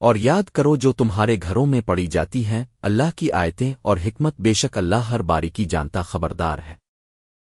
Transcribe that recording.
اور یاد کرو جو تمہارے گھروں میں پڑی جاتی ہیں، اللہ کی آیتیں اور حکمت بے شک اللہ ہر باری کی جانتا خبردار ہے۔